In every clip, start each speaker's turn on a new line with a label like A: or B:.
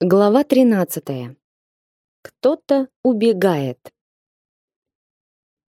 A: Глава 13. Кто-то убегает.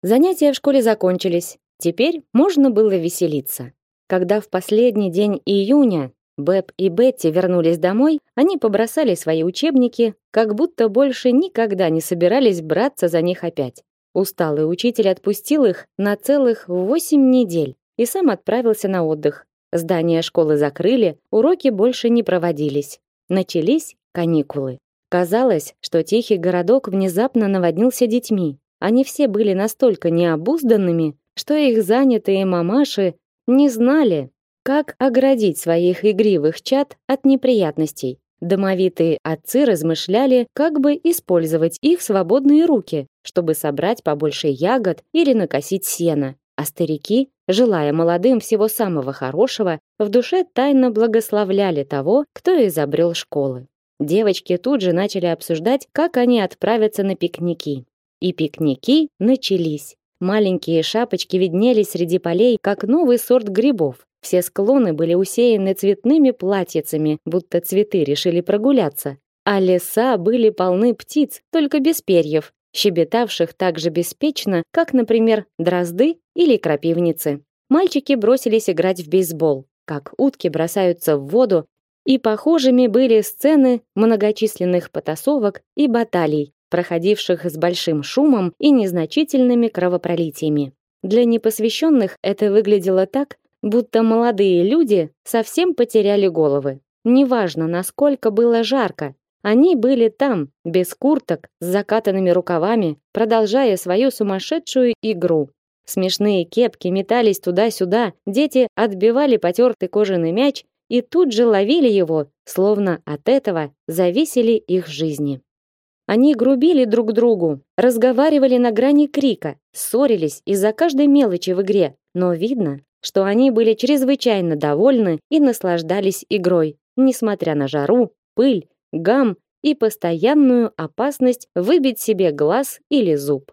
A: Занятия в школе закончились. Теперь можно было веселиться. Когда в последний день июня Бэб и Бетти вернулись домой, они побросали свои учебники, как будто больше никогда не собирались браться за них опять. Усталый учитель отпустил их на целых восемь недель и сам отправился на отдых. Здание школы закрыли, уроки больше не проводились. Начались каникулы. Казалось, что тихий городок внезапно наводнился детьми. Они все были настолько необузданными, что их занятые мамаши не знали, как оградить своих игривых чад от неприятностей. Домовитые отцы размышляли, как бы использовать их свободные руки, чтобы собрать побольше ягод или накосить сена. А старики, желая молодым всего самого хорошего, в душе тайно благословляли того, кто изобрел школы. Девочки тут же начали обсуждать, как они отправятся на пикники. И пикники начались. Маленькие шапочки виднелись среди полей, как новый сорт грибов. Все склоны были усеяны цветными платьицами, будто цветы решили прогуляться. А леса были полны птиц, только без перьев, щебетавших так же беспечно, как, например, дрозды или крапивницы. Мальчики бросились играть в бейсбол, как утки бросаются в воду, и похожими были сцены многочисленных потасовок и баталий, проходивших с большим шумом и незначительными кровопролитиями. Для непосвященных это выглядело так, будто молодые люди совсем потеряли головы. Неважно, насколько было жарко, они были там, без курток, с закатанными рукавами, продолжая свою сумасшедшую игру. Смешные кепки метались туда-сюда, дети отбивали потертый кожаный мяч и тут же ловили его, словно от этого зависели их жизни. Они грубили друг другу, разговаривали на грани крика, ссорились из-за каждой мелочи в игре, но видно, что они были чрезвычайно довольны и наслаждались игрой, несмотря на жару, пыль, гам и постоянную опасность выбить себе глаз или зуб.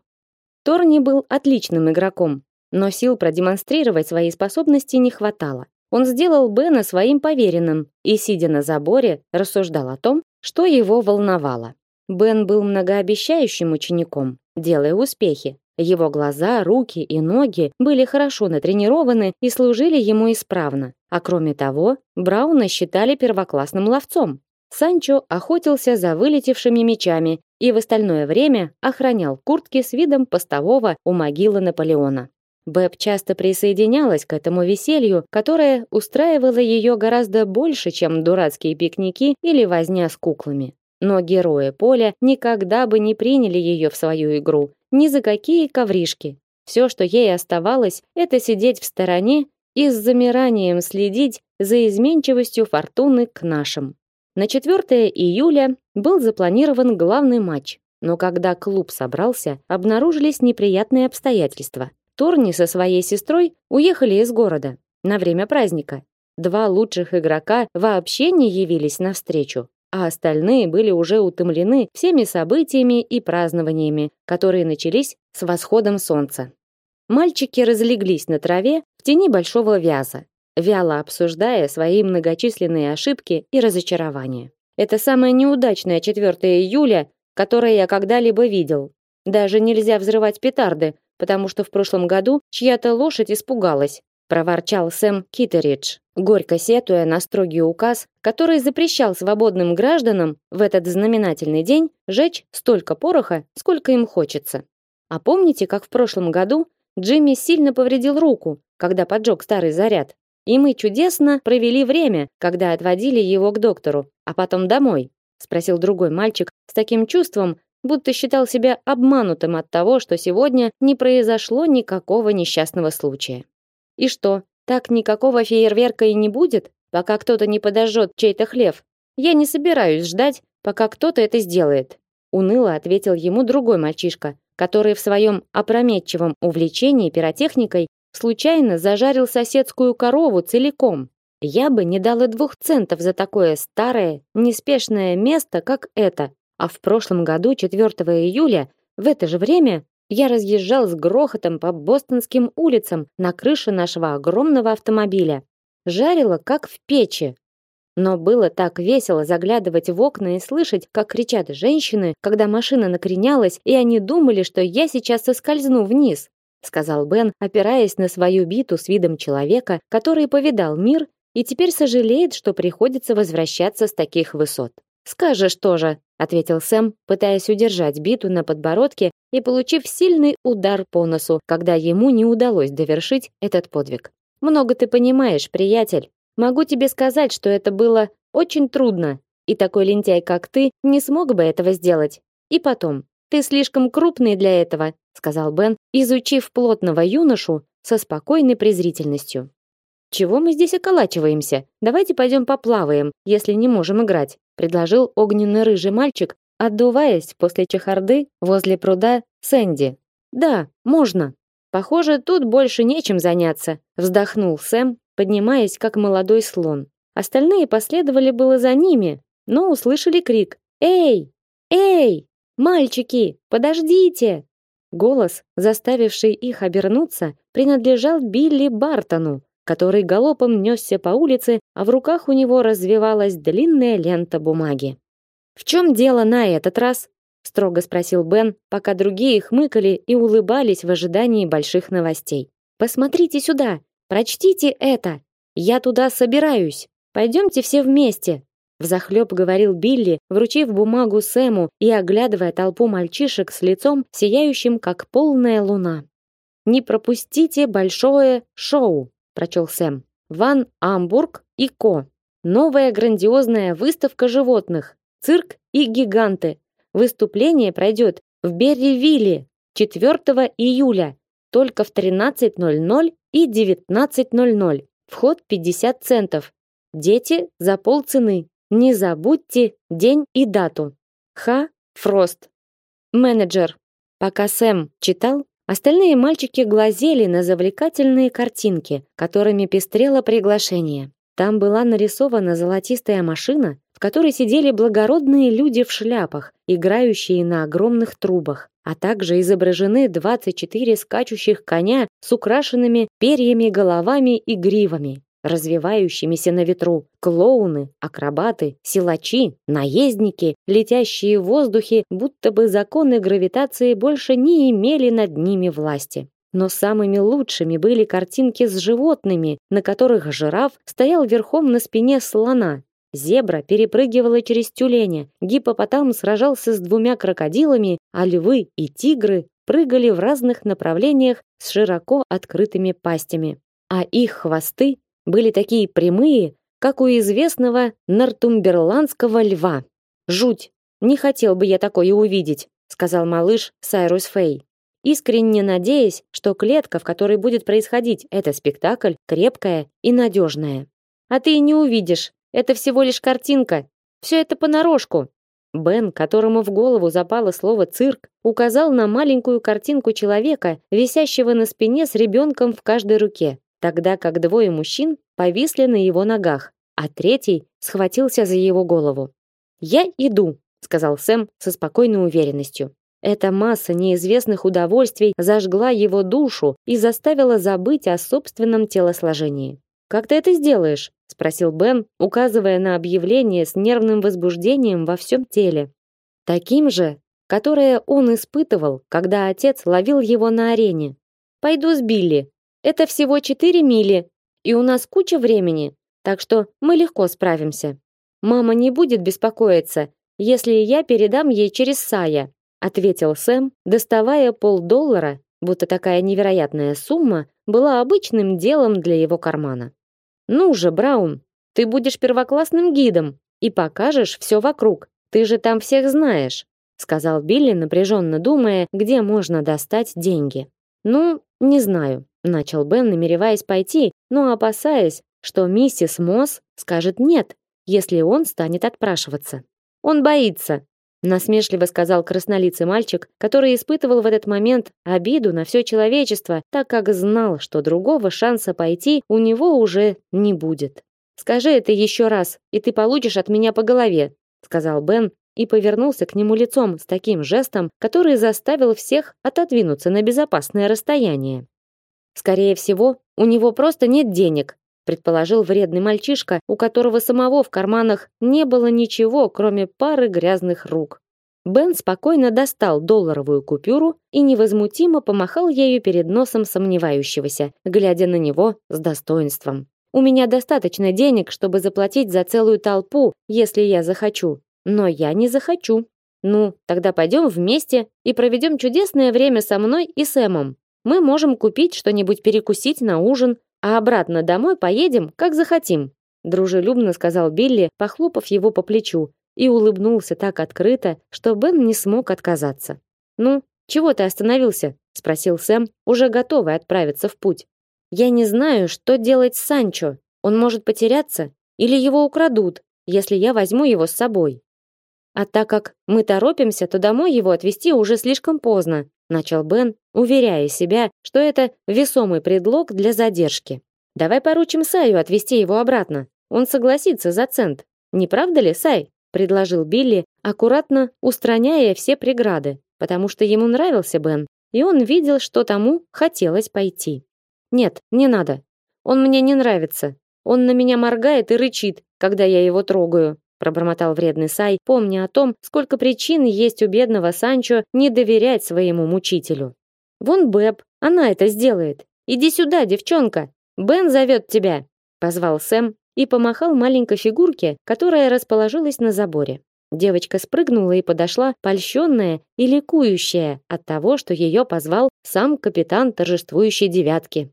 A: Торни был отличным игроком, но сил продемонстрировать свои способности не хватало. Он сделал Бена своим поверенным и, сидя на заборе, рассуждал о том, что его волновало. Бен был многообещающим учеником, делая успехи. Его глаза, руки и ноги были хорошо натренированы и служили ему исправно. А кроме того, Брауна считали первоклассным ловцом. Санчо охотился за вылетевшими мечами и в остальное время охранял куртки с видом постового у могилы Наполеона. Бэб часто присоединялась к этому веселью, которое устраивало ее гораздо больше, чем дурацкие пикники или возня с куклами. Но герои поля никогда бы не приняли ее в свою игру, ни за какие ковришки. Все, что ей оставалось, это сидеть в стороне и с замиранием следить за изменчивостью фортуны к нашим. На 4 июля был запланирован главный матч, но когда клуб собрался, обнаружились неприятные обстоятельства. Торни со своей сестрой уехали из города на время праздника. Два лучших игрока вообще не явились на встречу, а остальные были уже утомлены всеми событиями и празднованиями, которые начались с восходом солнца. Мальчики разлеглись на траве в тени большого вяза, вяло обсуждая свои многочисленные ошибки и разочарования. Это самое неудачное 4 июля, которое я когда-либо видел. Даже нельзя взрывать петарды, потому что в прошлом году чья-то лошадь испугалась, проворчал Сэм Китеридж, горько сетуя на строгий указ, который запрещал свободным гражданам в этот знаменательный день жечь столько пороха, сколько им хочется. А помните, как в прошлом году Джимми сильно повредил руку, когда поджег старый заряд? И мы чудесно провели время, когда отводили его к доктору, а потом домой, спросил другой мальчик с таким чувством, будто считал себя обманутым от того, что сегодня не произошло никакого несчастного случая. И что, так никакого фейерверка и не будет, пока кто-то не подожжет чей-то хлев? Я не собираюсь ждать, пока кто-то это сделает. Уныло ответил ему другой мальчишка, который в своем опрометчивом увлечении пиротехникой случайно зажарил соседскую корову целиком. Я бы не дала двух центов за такое старое, неспешное место, как это, а в прошлом году, 4 июля, в это же время, я разъезжал с грохотом по бостонским улицам на крыше нашего огромного автомобиля. Жарило, как в печи. Но было так весело заглядывать в окна и слышать, как кричат женщины, когда машина накренялась, и они думали, что я сейчас соскользну вниз, сказал Бен, опираясь на свою биту с видом человека, который повидал мир и теперь сожалеет, что приходится возвращаться с таких высот. Скажешь тоже, ответил Сэм, пытаясь удержать биту на подбородке и получив сильный удар по носу, когда ему не удалось довершить этот подвиг. Много ты понимаешь, приятель. Могу тебе сказать, что это было очень трудно, и такой лентяй, как ты, не смог бы этого сделать. И потом, ты слишком крупный для этого, сказал Бен, изучив плотного юношу со спокойной презрительностью. Чего мы здесь околачиваемся? Давайте пойдем поплаваем, если не можем играть, предложил огненно-рыжий мальчик, отдуваясь после чехарды возле пруда Сэнди. Да, можно. Похоже, тут больше нечем заняться, вздохнул Сэм, поднимаясь как молодой слон. Остальные последовали было за ними, но услышали крик: "Эй! Эй! Мальчики, подождите!" Голос, заставивший их обернуться, принадлежал Билли Бартону, который галопом несся по улице, а в руках у него развивалась длинная лента бумаги. «В чем дело на этот раз?» — строго спросил Бен, пока другие хмыкали и улыбались в ожидании больших новостей. «Посмотрите сюда! Прочтите это! Я туда собираюсь! Пойдемте все вместе!» Взахлеб говорил Билли, вручив бумагу Сэму и оглядывая толпу мальчишек с лицом, сияющим как полная луна. «Не пропустите большое шоу!» Прочел Сэм. Ван Амбург и Ко. Новая грандиозная выставка животных. Цирк и гиганты. Выступление пройдет в Берривилле 4 июля, только в 13:00 и 19:00. Вход 50 центов. Дети за полцены. Не забудьте день и дату. Ха Фрост. Менеджер. Пока Сэм читал, Остальные мальчики глазели на завлекательные картинки, которыми пестрело приглашение. Там была нарисована золотистая машина, в которой сидели благородные люди в шляпах, играющие на огромных трубах, а также изображены 24 скачущих коня с украшенными перьями головами и гривами развивающимися на ветру, клоуны, акробаты, силачи, наездники, летящие в воздухе, будто бы законы гравитации больше не имели над ними власти. Но самыми лучшими были картинки с животными, на которых жираф стоял верхом на спине слона, Зебра перепрыгивала через тюленя, гипопотам сражался с двумя крокодилами, а львы и тигры прыгали в разных направлениях с широко открытыми пастями. А их хвосты были такие прямые, как у известного нортумберландского льва. Жуть. Не хотел бы я такое увидеть, сказал малыш Сайрус Фей, искренне надеясь, что клетка, в которой будет происходить этот спектакль, крепкая и надежная. А ты и не увидишь. Это всего лишь картинка. Все это понарошку. Бен, которому в голову запало слово цирк, указал на маленькую картинку человека, висящего на спине с ребенком в каждой руке тогда как двое мужчин повисли на его ногах, а третий схватился за его голову. "Я иду", сказал Сэм со спокойной уверенностью. Эта масса неизвестных удовольствий зажгла его душу и заставила забыть о собственном телосложении. "Как ты это сделаешь?" спросил Бен, указывая на объявление с нервным возбуждением во всем теле. Таким же, которое он испытывал, когда отец ловил его на арене. Пойду с Билли, это всего 4 мили, и у нас куча времени, так что мы легко справимся. Мама не будет беспокоиться, если я передам ей через Сая, ответил Сэм, доставая полдоллара, будто такая невероятная сумма была обычным делом для его кармана. Ну же, Браун, ты будешь первоклассным гидом и покажешь все вокруг. Ты же там всех знаешь, сказал Билли, напряженно думая, где можно достать деньги. Ну, не знаю начал Бен, намереваясь пойти, но опасаясь, что миссис Мосс скажет нет, если он станет отпрашиваться. Он боится, насмешливо сказал краснолицый мальчик, который испытывал в этот момент обиду на все человечество, так как знал, что другого шанса пойти у него уже не будет. Скажи это еще раз, и ты получишь от меня по голове, сказал Бен и повернулся к нему лицом с таким жестом, который заставил всех отодвинуться на безопасное расстояние. Скорее всего, у него просто нет денег, предположил вредный мальчишка, у которого самого в карманах не было ничего, кроме пары грязных рук. Бен спокойно достал долларовую купюру и невозмутимо помахал ею перед носом сомневающегося, глядя на него с достоинством. У меня достаточно денег, чтобы заплатить за целую толпу, если я захочу. Но я не захочу. Ну, тогда пойдем вместе и проведем чудесное время со мной и Сэмом. Мы можем купить что-нибудь перекусить на ужин, а обратно домой поедем, как захотим, дружелюбно сказал Билли, похлопав его по плечу, и улыбнулся так открыто, что Бен не смог отказаться. Ну, чего ты остановился? спросил Сэм, уже готовый отправиться в путь. Я не знаю, что делать с Санчо. Он может потеряться или его украдут, если я возьму его с собой. А так как мы торопимся, то домой его отвезти уже слишком поздно, начал Бен, уверяя себя, что это весомый предлог для задержки. Давай поручим Саю отвезти его обратно. Он согласится за цент. Не правда ли, Сай? предложил Билли, аккуратно устраняя все преграды, потому что ему нравился Бен, и он видел, что тому хотелось пойти. Нет, не надо. Он мне не нравится. Он на меня моргает и рычит, когда я его трогаю, пробормотал вредный Сай, помня о том, сколько причин есть у бедного Санчо не доверять своему мучителю. Вон Бэб, она это сделает. Иди сюда, девчонка. Бен зовет тебя, позвал Сэм и помахал маленькой фигурке, которая расположилась на заборе. Девочка спрыгнула и подошла, польщенная и ликующая от того, что ее позвал сам капитан торжествующей девятки.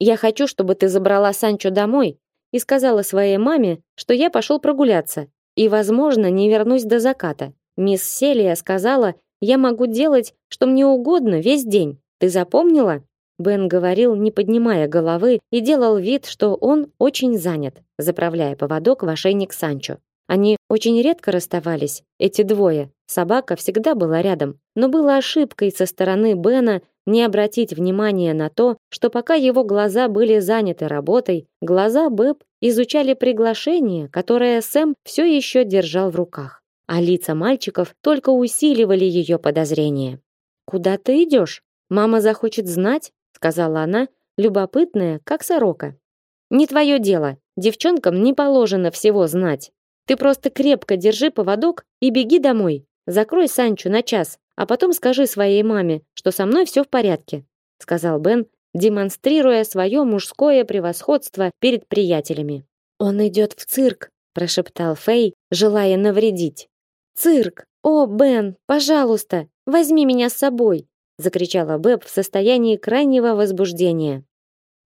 A: Я хочу, чтобы ты забрала Санчо домой и сказала своей маме, что я пошел прогуляться и, возможно, не вернусь до заката. Мисс Селия сказала, я могу делать, что мне угодно весь день. Ты запомнила? Бен говорил, не поднимая головы, и делал вид, что он очень занят, заправляя поводок в ошейник Санчо. Они очень редко расставались, эти двое. Собака всегда была рядом, но было ошибкой со стороны Бена не обратить внимания на то, что пока его глаза были заняты работой, глаза Бэб изучали приглашение, которое Сэм все еще держал в руках, а лица мальчиков только усиливали ее подозрения. «Куда ты идешь? Мама захочет знать», — сказала она, любопытная, как сорока. «Не твое дело. Девчонкам не положено всего знать. Ты просто крепко держи поводок и беги домой. Закрой Санчо на час, а потом скажи своей маме, что со мной все в порядке, сказал Бен, демонстрируя свое мужское превосходство перед приятелями. Он идет в цирк, прошептал Фей, желая навредить. Цирк. О, Бен, пожалуйста, возьми меня с собой, закричала Бэб в состоянии крайнего возбуждения.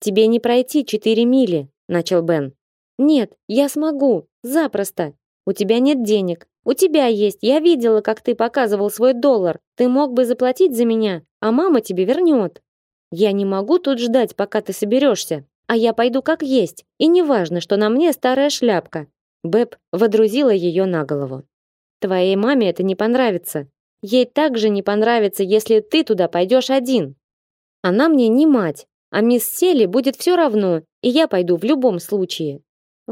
A: Тебе не пройти четыре мили, начал Бен. Нет, я смогу, запросто. У тебя нет денег, у тебя есть. Я видела, как ты показывал свой доллар. Ты мог бы заплатить за меня, а мама тебе вернет. Я не могу тут ждать, пока ты соберешься. А я пойду как есть. И не важно, что на мне старая шляпка. Бэб водрузила ее на голову. Твоей маме это не понравится. Ей также не понравится, если ты туда пойдешь один. Она мне не мать, а мисс Сели будет все равно, и я пойду в любом случае.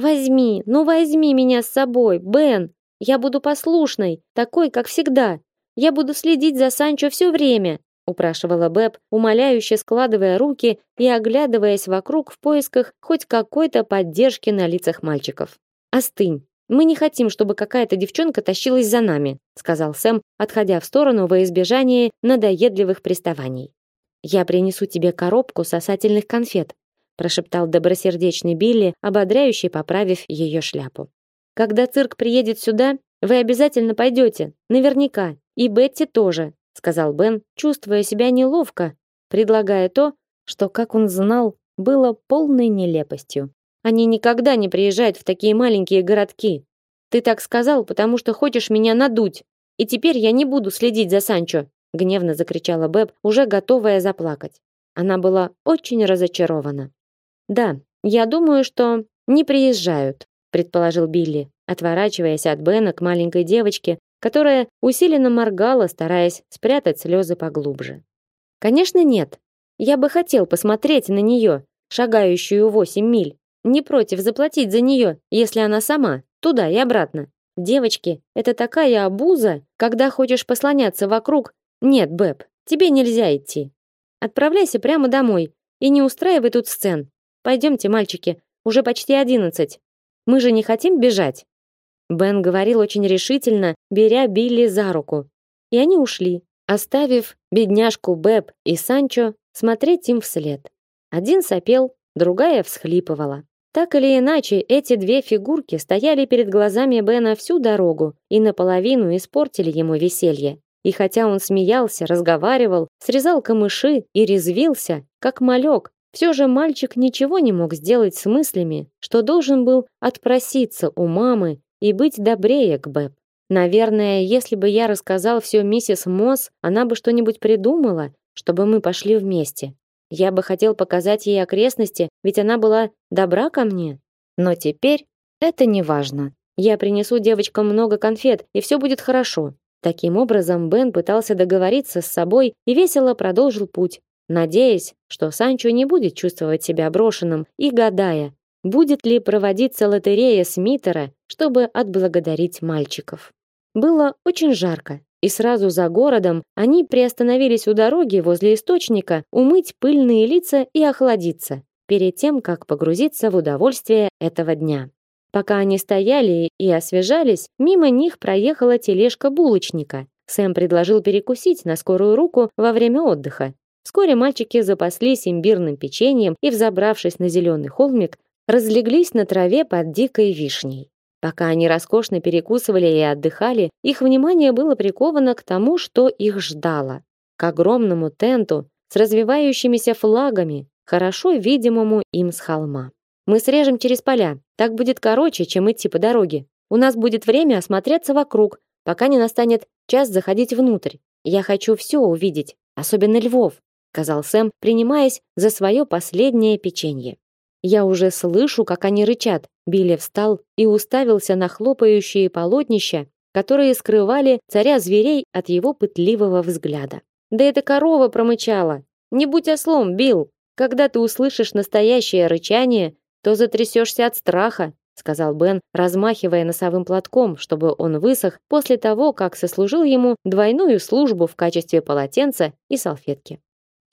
A: Возьми, ну возьми меня с собой, Бен. Я буду послушной, такой, как всегда. Я буду следить за Санчо все время, упрашивала Бэб, умоляюще складывая руки и оглядываясь вокруг в поисках хоть какой-то поддержки на лицах мальчиков. Остынь. Мы не хотим, чтобы какая-то девчонка тащилась за нами, сказал Сэм, отходя в сторону во избежание надоедливых приставаний. Я принесу тебе коробку сосательных конфет, прошептал добросердечный Билли, ободряюще поправив ее шляпу. Когда цирк приедет сюда, вы обязательно пойдете, наверняка, и Бетти тоже, сказал Бен, чувствуя себя неловко, предлагая то, что, как он знал, было полной нелепостью. Они никогда не приезжают в такие маленькие городки. Ты так сказал, потому что хочешь меня надуть. И теперь я не буду следить за Санчо, гневно закричала Бэб, уже готовая заплакать. Она была очень разочарована. Да, я думаю, что не приезжают, предположил Билли, отворачиваясь от Бена к маленькой девочке, которая усиленно моргала, стараясь спрятать слезы поглубже. Конечно, нет. Я бы хотел посмотреть на нее, шагающую восемь миль. Не против заплатить за нее, если она сама, туда и обратно. Девочки, это такая обуза, когда хочешь послоняться вокруг. Нет, Бэб, тебе нельзя идти. Отправляйся прямо домой и не устраивай тут сцен. Пойдемте, мальчики, Уже почти одиннадцать. Мы же не хотим бежать. Бен говорил очень решительно, беря Билли за руку. И они ушли, оставив бедняжку Бэб и Санчо смотреть им вслед. Один сопел, другая всхлипывала. Так или иначе, эти две фигурки стояли перед глазами Бена всю дорогу и наполовину испортили ему веселье. И хотя он смеялся, разговаривал, срезал камыши и резвился, как малек, все же мальчик ничего не мог сделать с мыслями, что должен был отпроситься у мамы и быть добрее к Бэб. Наверное, если бы я рассказал все миссис Мосс, она бы что-нибудь придумала, чтобы мы пошли вместе. Я бы хотел показать ей окрестности, ведь она была добра ко мне. Но теперь это не важно. Я принесу девочкам много конфет, и все будет хорошо. Таким образом, Бен пытался договориться с собой и весело продолжил путь, надеясь, что Санчо не будет чувствовать себя брошенным и гадая, будет ли проводиться лотерея Смитера, чтобы отблагодарить мальчиков. Было очень жарко, и сразу за городом они приостановились у дороги возле источника умыть пыльные лица и охладиться, перед тем, как погрузиться в удовольствие этого дня. Пока они стояли и освежались, мимо них проехала тележка булочника. Сэм предложил перекусить на скорую руку во время отдыха. Вскоре мальчики запаслись имбирным печеньем и, взобравшись на зеленый холмик, разлеглись на траве под дикой вишней. Пока они роскошно перекусывали и отдыхали, их внимание было приковано к тому, что их ждало. К огромному тенту с развивающимися флагами, хорошо видимому им с холма. Мы срежем через поля. Так будет короче, чем идти по дороге. У нас будет время осмотреться вокруг, пока не настанет час заходить внутрь. Я хочу все увидеть, особенно львов, сказал Сэм, принимаясь за свое последнее печенье. Я уже слышу, как они рычат. Билли встал и уставился на хлопающие полотнища, которые скрывали царя зверей от его пытливого взгляда. Да эта корова промычала. Не будь ослом, Билл. Когда ты услышишь настоящее рычание, то затрясешься от страха, сказал Бен, размахивая носовым платком, чтобы он высох после того, как сослужил ему двойную службу в качестве полотенца и салфетки.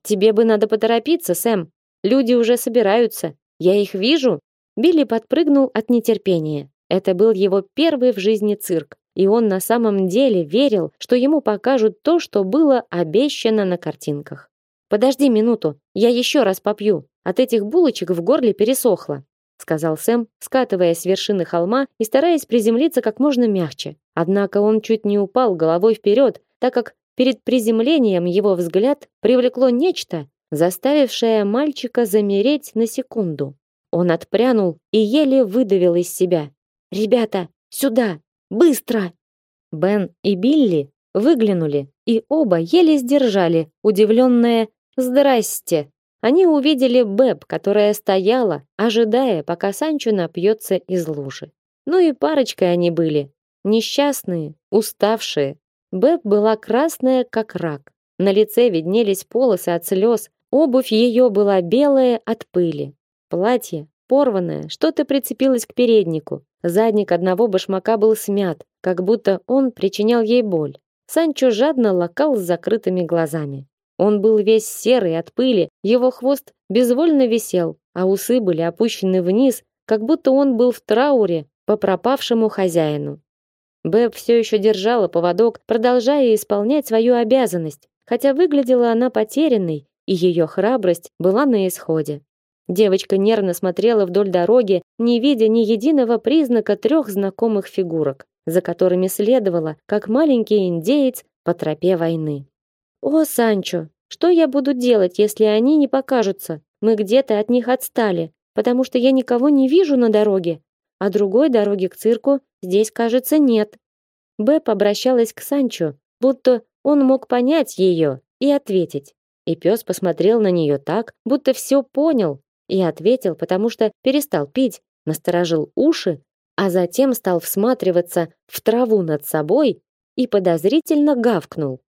A: Тебе бы надо поторопиться, Сэм. Люди уже собираются. Я их вижу. Билли подпрыгнул от нетерпения. Это был его первый в жизни цирк, и он на самом деле верил, что ему покажут то, что было обещано на картинках. Подожди минуту, я еще раз попью. От этих булочек в горле пересохло, сказал Сэм, скатывая с вершины холма и стараясь приземлиться как можно мягче. Однако он чуть не упал головой вперед, так как перед приземлением его взгляд привлекло нечто, заставившее мальчика замереть на секунду. Он отпрянул и еле выдавил из себя: "Ребята, сюда, быстро!" Бен и Билли выглянули, и оба еле сдержали удивленное "Здрасте!" Они увидели Бэб, которая стояла, ожидая, пока Санчо напьется из лужи. Ну и парочкой они были, несчастные, уставшие. Бэб была красная, как рак. На лице виднелись полосы от слез, Обувь ее была белая от пыли. Платье порванное, что-то прицепилось к переднику. Задник одного башмака был смят, как будто он причинял ей боль. Санчо жадно лакал с закрытыми глазами. Он был весь серый от пыли, его хвост безвольно висел, а усы были опущены вниз, как будто он был в трауре по пропавшему хозяину. Бэб все еще держала поводок, продолжая исполнять свою обязанность, хотя выглядела она потерянной и ее храбрость была на исходе. Девочка нервно смотрела вдоль дороги, не видя ни единого признака трех знакомых фигурок, за которыми следовала, как маленький индеец по тропе войны. О, Санчо, что я буду делать, если они не покажутся? Мы где-то от них отстали, потому что я никого не вижу на дороге, а другой дороги к цирку здесь, кажется, нет. Бэб обращалась к Санчо, будто он мог понять ее и ответить. И пес посмотрел на нее так, будто все понял, и ответил, потому что перестал пить, насторожил уши, а затем стал всматриваться в траву над собой и подозрительно гавкнул.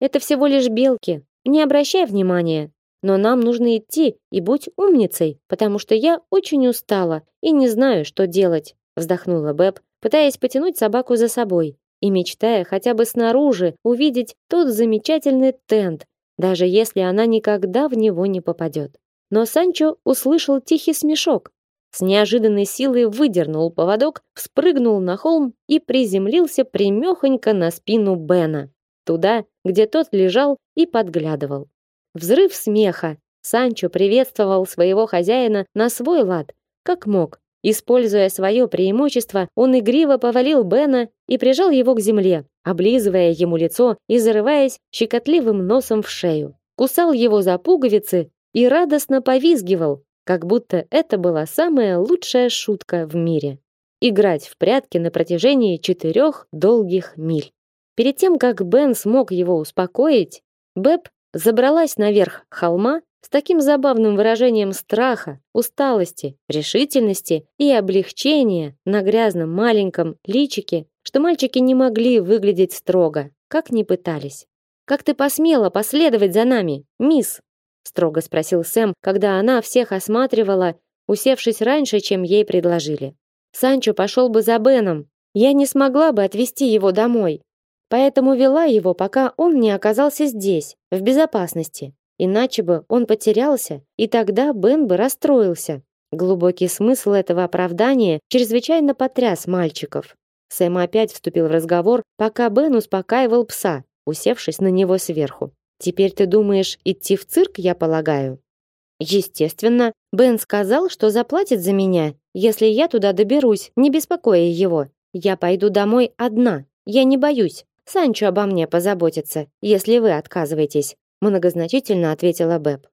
A: Это всего лишь белки. Не обращай внимания. Но нам нужно идти и будь умницей, потому что я очень устала и не знаю, что делать, вздохнула Бэб, пытаясь потянуть собаку за собой и мечтая хотя бы снаружи увидеть тот замечательный тент, даже если она никогда в него не попадет. Но Санчо услышал тихий смешок. с неожиданной силой выдернул поводок, спрыгнул на холм и приземлился примехонько на спину Бена, туда, где тот лежал и подглядывал. Взрыв смеха. Санчо приветствовал своего хозяина на свой лад, как мог. Используя свое преимущество, он игриво повалил Бена и прижал его к земле, облизывая ему лицо и зарываясь щекотливым носом в шею. Кусал его за пуговицы и радостно повизгивал, как будто это была самая лучшая шутка в мире. Играть в прятки на протяжении четырех долгих миль. Перед тем, как Бен смог его успокоить, Бэб забралась наверх холма с таким забавным выражением страха, усталости, решительности и облегчения на грязном маленьком личике, что мальчики не могли выглядеть строго, как ни пытались. «Как ты посмела последовать за нами, мисс?» строго спросил Сэм, когда она всех осматривала, усевшись раньше, чем ей предложили. Санчо пошел бы за Беном. Я не смогла бы отвезти его домой. Поэтому вела его, пока он не оказался здесь, в безопасности. Иначе бы он потерялся, и тогда Бен бы расстроился. Глубокий смысл этого оправдания чрезвычайно потряс мальчиков. Сэм опять вступил в разговор, пока Бен успокаивал пса, усевшись на него сверху. Теперь ты думаешь идти в цирк, я полагаю? Естественно, Бен сказал, что заплатит за меня, если я туда доберусь, не беспокоя его. Я пойду домой одна. Я не боюсь. Санчо обо мне позаботится, если вы отказываетесь, многозначительно ответила Бэб.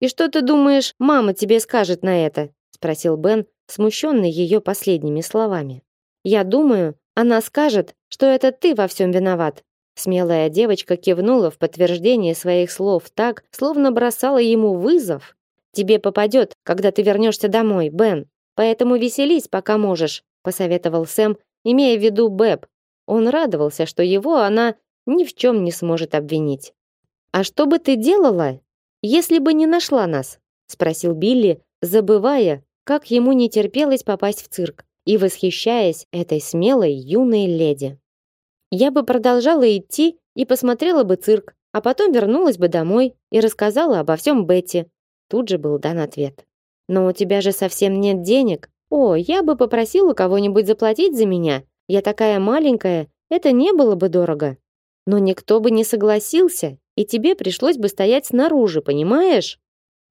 A: И что ты думаешь, мама тебе скажет на это? спросил Бен, смущенный ее последними словами. Я думаю, она скажет, что это ты во всем виноват, Смелая девочка кивнула в подтверждение своих слов так, словно бросала ему вызов. Тебе попадет, когда ты вернешься домой, Бен. Поэтому веселись, пока можешь, посоветовал Сэм, имея в виду Бэб. Он радовался, что его она ни в чем не сможет обвинить. А что бы ты делала, если бы не нашла нас? спросил Билли, забывая, как ему не терпелось попасть в цирк и восхищаясь этой смелой юной леди. Я бы продолжала идти и посмотрела бы цирк, а потом вернулась бы домой и рассказала обо всем Бетти. Тут же был дан ответ. Но у тебя же совсем нет денег. О, я бы попросила кого-нибудь заплатить за меня. Я такая маленькая, это не было бы дорого. Но никто бы не согласился, и тебе пришлось бы стоять снаружи, понимаешь?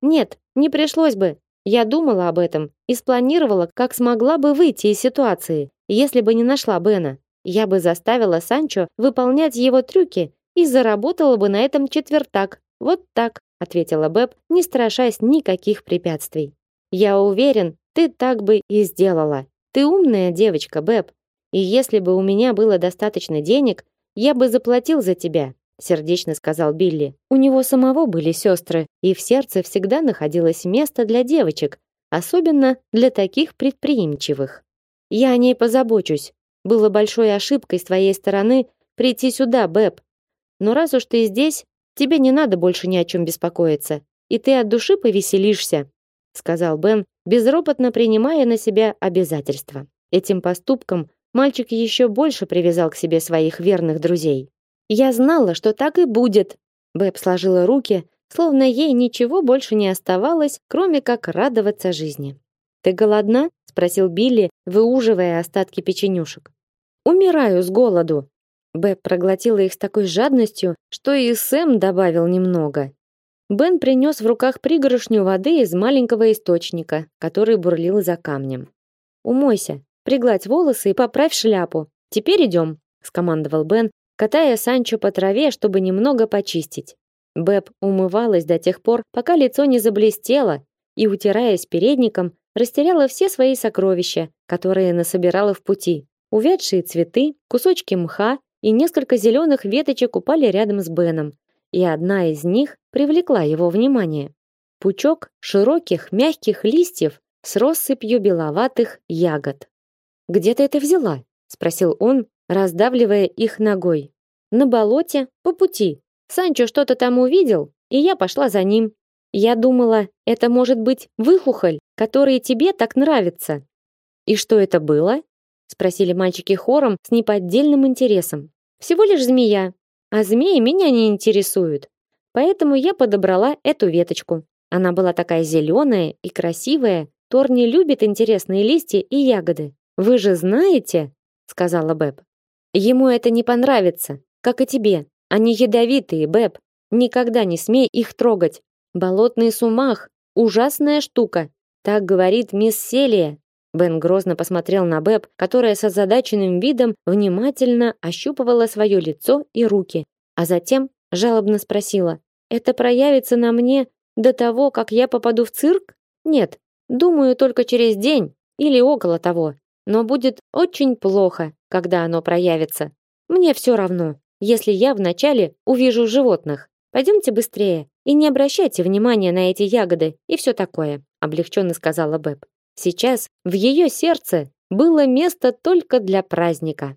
A: Нет, не пришлось бы. Я думала об этом и спланировала, как смогла бы выйти из ситуации, если бы не нашла Бена. Я бы заставила Санчо выполнять его трюки и заработала бы на этом четвертак. Вот так, ответила Бэб, не страшась никаких препятствий. Я уверен, ты так бы и сделала. Ты умная девочка, Бэб. И если бы у меня было достаточно денег, я бы заплатил за тебя, сердечно сказал Билли. У него самого были сестры, и в сердце всегда находилось место для девочек, особенно для таких предприимчивых. Я о ней позабочусь, было большой ошибкой с твоей стороны прийти сюда, Бэб. Но раз уж ты здесь, тебе не надо больше ни о чем беспокоиться, и ты от души повеселишься, сказал Бен, безропотно принимая на себя обязательства. Этим поступком мальчик еще больше привязал к себе своих верных друзей. Я знала, что так и будет. Бэб сложила руки, словно ей ничего больше не оставалось, кроме как радоваться жизни. Ты голодна? спросил Билли, выуживая остатки печенюшек. Умираю с голоду. Бэб проглотила их с такой жадностью, что и Сэм добавил немного. Бен принес в руках пригоршню воды из маленького источника, который бурлил за камнем. Умойся, пригладь волосы и поправь шляпу. Теперь идем, скомандовал Бен, катая Санчо по траве, чтобы немного почистить. Бэб умывалась до тех пор, пока лицо не заблестело, и утираясь передником, растеряла все свои сокровища, которые насобирала в пути. Увядшие цветы, кусочки мха и несколько зеленых веточек упали рядом с Беном, и одна из них привлекла его внимание. Пучок широких мягких листьев с россыпью беловатых ягод. «Где ты это взяла?» — спросил он, раздавливая их ногой. «На болоте, по пути. Санчо что-то там увидел, и я пошла за ним. Я думала, это может быть выхухоль, который тебе так нравится». «И что это было?» спросили мальчики хором с неподдельным интересом. Всего лишь змея, а змеи меня не интересуют. Поэтому я подобрала эту веточку. Она была такая зеленая и красивая, Тор не любит интересные листья и ягоды. Вы же знаете, сказала Бэб. Ему это не понравится, как и тебе. Они ядовитые, Бэб. Никогда не смей их трогать. Болотный сумах ужасная штука, так говорит мисс Селия. Бен грозно посмотрел на Бэб, которая с озадаченным видом внимательно ощупывала свое лицо и руки, а затем жалобно спросила: "Это проявится на мне до того, как я попаду в цирк?" "Нет, думаю, только через день или около того. Но будет очень плохо, когда оно проявится. Мне все равно, если я вначале увижу животных. Пойдемте быстрее и не обращайте внимания на эти ягоды и все такое", облегченно сказала Бэб. Сейчас в ее сердце было место только для праздника.